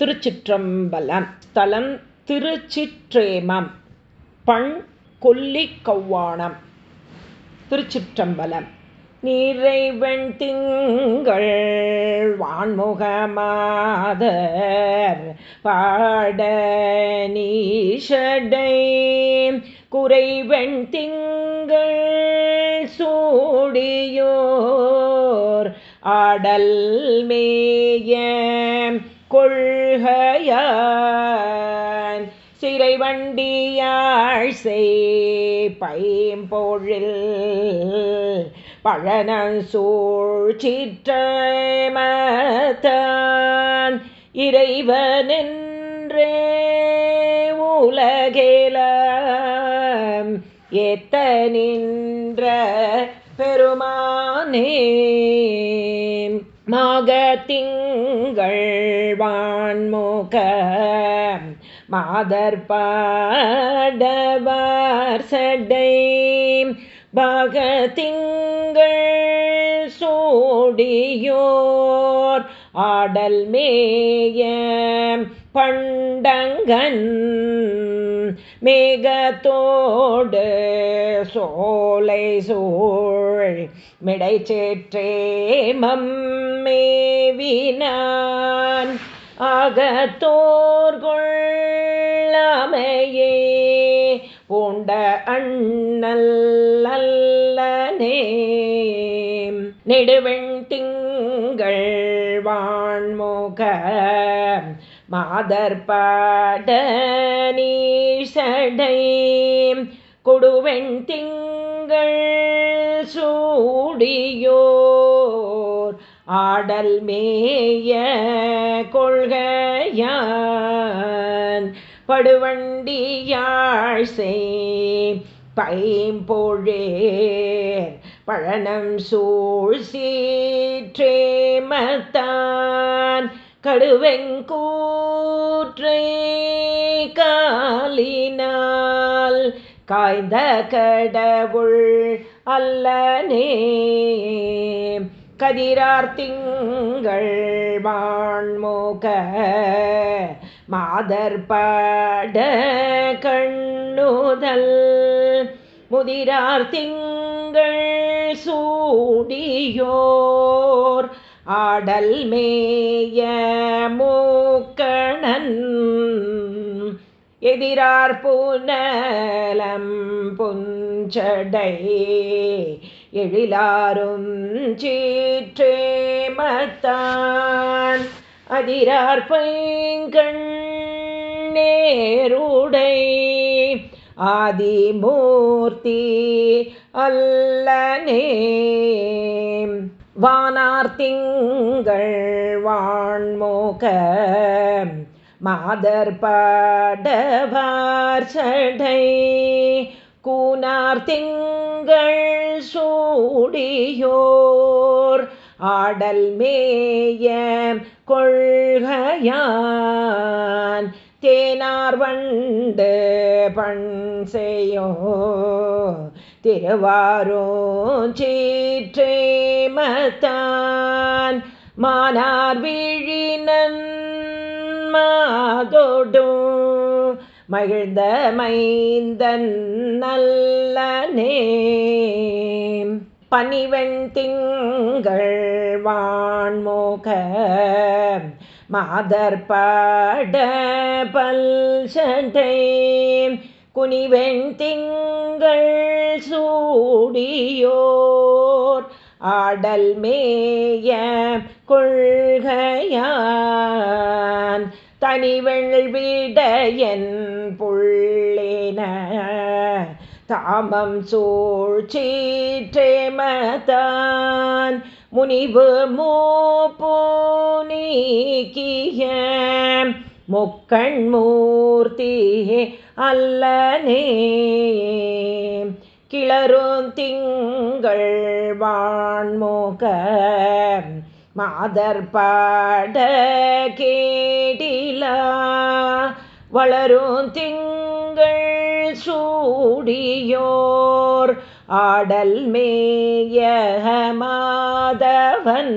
திருச்சிற்றம்பலம். ஸ்தலம் திருச்சிற்றேமம். பண் கொல்லிக்கவ்வாணம் திருச்சிற்றம்பலம். நிறைவெண் திங்கள் வான்முகமாதர் பாட நீஷடை. குறைவெண் திங்கள் சூடியோர் ஆடல் மேய. கொள்கையான் சிறை வண்டியாள் பைம்பொழில் பழனசூழ் சிற்றமத்தான் இறைவனென்றே உலகேல ஏத்த நின்ற பெருமானே. மாகத்திங்கள் வான்முக மாதர்பாடவர் சடை. பகதிங்கள் சோடியோர் ஆடல் மேய பண்டங்கன் மேகத்தோடு சோலை சூழ் மிடை சேற்றே மம்மேவினான் அகத்தோர்கொள்ளமையே பூண்ட அண்ணல் அல்லனே. நெடுவெண் திங்கள் வான்முக மாதர்பாட சடை கொடுவெண் திங்கள் சூடியோர். ஆடல் மேய கொள்கையான். படுவண்டியாழ் பைம்பொழேர் பழனம் சூழ் சீற்றேமத்தான் கடுவெங்கூற்றை காலினால் காய்ந்த கடவுள் அல்லனே. கதிரார் திங்கள் வான்முக மாதர்பாட கண்ணுதல் முதிரார்த்திங்கள் சூடியோர் ஆடல் மேய மூக்கணன் எதிரார் பூனலம் புஞ்சடை எழிலாரும் சீற்றே மத்தான் அதிரார் பைங்கண் நேருடை ஆதிமூர்த்தி அல்லனே. வானார்த்திங்கள் வான்மோக மாதர் பாடவார் சடை. கூனார் திங்கள் சூடியோர். ஆடல் மேய கொள்கையான். தேனார் வண்டு பண் செய்யோ. திருவாரூர் சீற்றேமத்தான். மானார் விழினன் மாதோடும் மகிழ்ந்த மைந்தன் நல்லனே பனிவெண் திங்கள் வான்மோக மாதர்பாட பல் குனிவெண் திங்கள் சூடியோர் ஆடல் மேய கொள்கையான். தனிவெள் விடையன் புள்ளேன. தாமம் சூழ்ச்சீற்றேமதான் முனிவு மூப்பூனீக்கிய முக்கண்மூர்த்தி அல்லனே. கிளரும் திங்கள் வான்மோக. மாதர் பாட கேடிலா வளரும் திங்கள் சூடியோர் ஆடல் மேய மாதவன்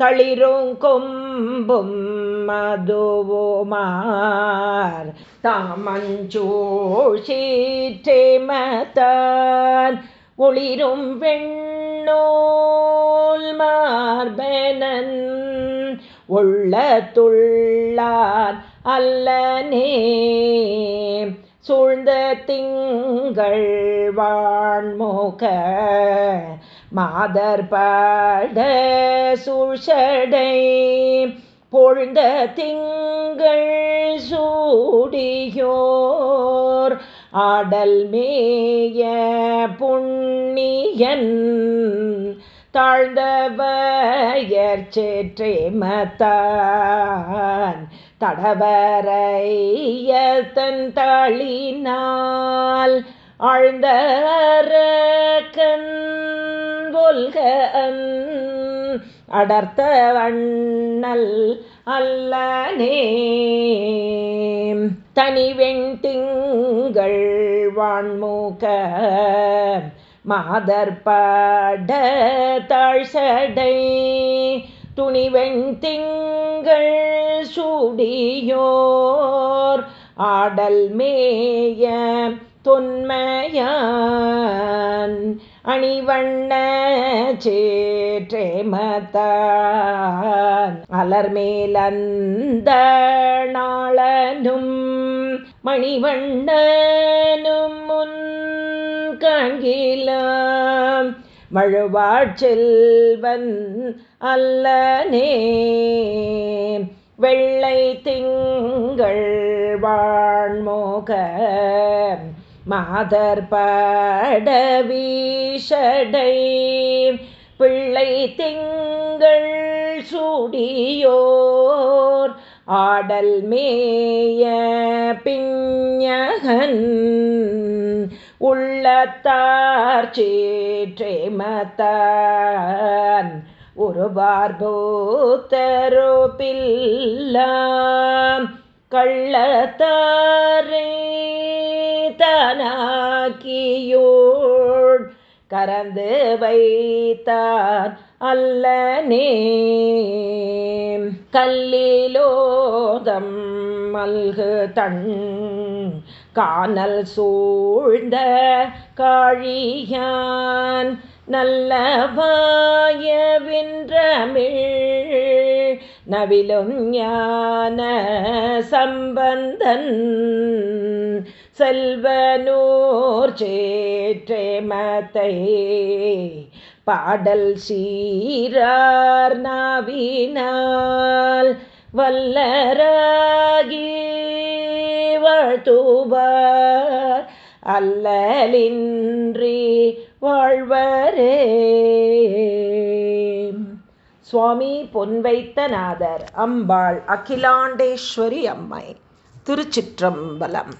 தளிரும் கொம்பும் மதுவோமார் தாமஞ்சூழ் சீற்றேமத்தான் ஒளிரும் வெண்ணோல் மார்பனன் உள்ளத்துள்ளார் அல்லனே. சூழ்ந்த திங்கள் வான்மோக மாதர்பட சூழ்ச்சடை பொழுந்த திங்கள் சூடியோர் ஆடல் மேய புண்ணியன் தாழ்ந்தவயர் சேற்றே மத்தான். தடவரைய தன் தாளினால் ஆழ்ந்த கொல்க அடர்த்த வண்ணல் அல்லனே. தனிவெண் திங்கள் வான்மூக்க மாதர்பட தாழ்சடை. துணிவெண் திங்கள் சூடியோர் ஆடல் மேய தொன்மையான் அணிவண்ண சே சேற்றேமத்தான் அலர்மேலந்த நாளனும் மணிவண்ணனும் முன் காண்கிலாம் மழுவாட்செல்வன் அல்லனே வெள்ளை திங்கள் வாழ்மோக மாதர் படவீஷடை பிள்ளை திங்கள் சூடியோர் ஆடல் மேய பிஞகன் உள்ளத்தார் சேற்றேமத்தான் போத்தரோ பில்லாம் கள்ளத்தாரே தனாக்கியோ கறந்து வைத்தான் அல்லனே. கல்லிலோதம் மல்கு தன் காணல் சூழ்ந்த காழியான் நல்ல வாயவின்றமிழ் நவிலும் ஞான சம்பந்தன் செல்வனூர் சேற்றேமத்தை பாடல் சீரார் நாவினால் வல்லராகி வாழ்த்துவார். அல்லலின்றி வாழ்வரே. சுவாமி பொன்வைத்தநாதர் அம்பாள் அகிலாண்டேஸ்வரி அம்மை திருச்சிற்றம்பலம்.